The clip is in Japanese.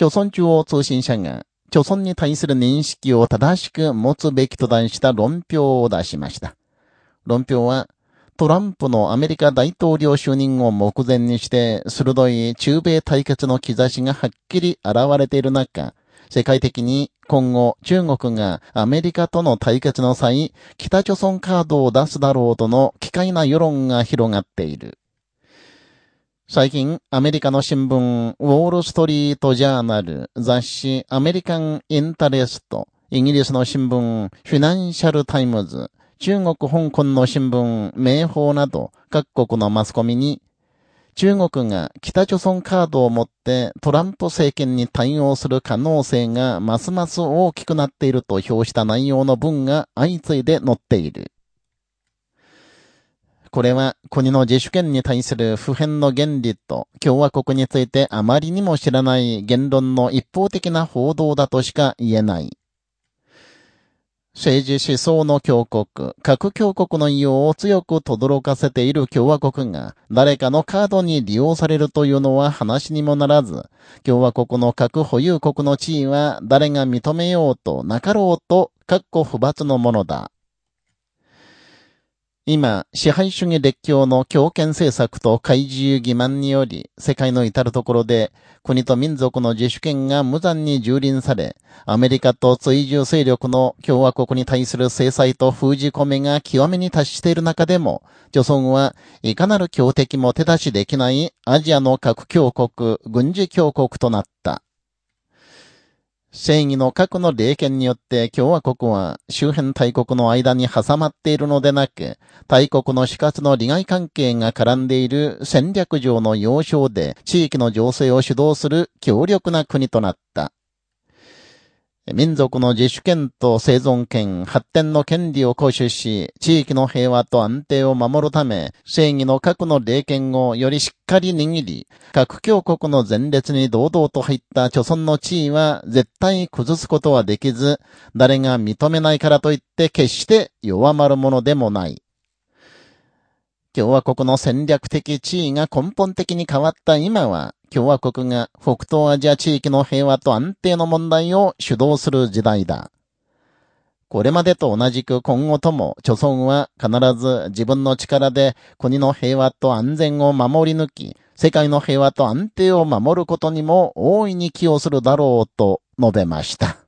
朝鮮中央通信社が、朝鮮に対する認識を正しく持つべきと題した論評を出しました。論評は、トランプのアメリカ大統領就任を目前にして、鋭い中米対決の兆しがはっきり現れている中、世界的に今後中国がアメリカとの対決の際、北朝鮮カードを出すだろうとの奇怪な世論が広がっている。最近、アメリカの新聞、ウォールストリートジャーナル、雑誌、アメリカン・インタレスト、イギリスの新聞、フィナンシャル・タイムズ、中国・香港の新聞、明報など、各国のマスコミに、中国が北朝鮮カードを持ってトランプ政権に対応する可能性がますます大きくなっていると表した内容の文が相次いで載っている。これは国の自主権に対する普遍の原理と共和国についてあまりにも知らない言論の一方的な報道だとしか言えない。政治思想の強国、核強国の異様を強く轟かせている共和国が、誰かのカードに利用されるというのは話にもならず、共和国の核保有国の地位は誰が認めようとなかろうと、各国不罰のものだ。今、支配主義列強の強権政策と怪獣欺瞞により、世界の至るところで、国と民族の自主権が無残に蹂躙され、アメリカと追従勢力の共和国に対する制裁と封じ込めが極めに達している中でも、女村はいかなる強敵も手出しできないアジアの核強国、軍事強国となった。正義の核の霊権によって共和国は周辺大国の間に挟まっているのでなく、大国の死活の利害関係が絡んでいる戦略上の要衝で地域の情勢を主導する強力な国となった。民族の自主権と生存権、発展の権利を行使し、地域の平和と安定を守るため、正義の核の霊権をよりしっかり握り、核強国の前列に堂々と入った貯村の地位は絶対崩すことはできず、誰が認めないからといって決して弱まるものでもない。共和国の戦略的地位が根本的に変わった今は、共和国が北東アジア地域の平和と安定の問題を主導する時代だ。これまでと同じく今後とも、著村は必ず自分の力で国の平和と安全を守り抜き、世界の平和と安定を守ることにも大いに寄与するだろうと述べました。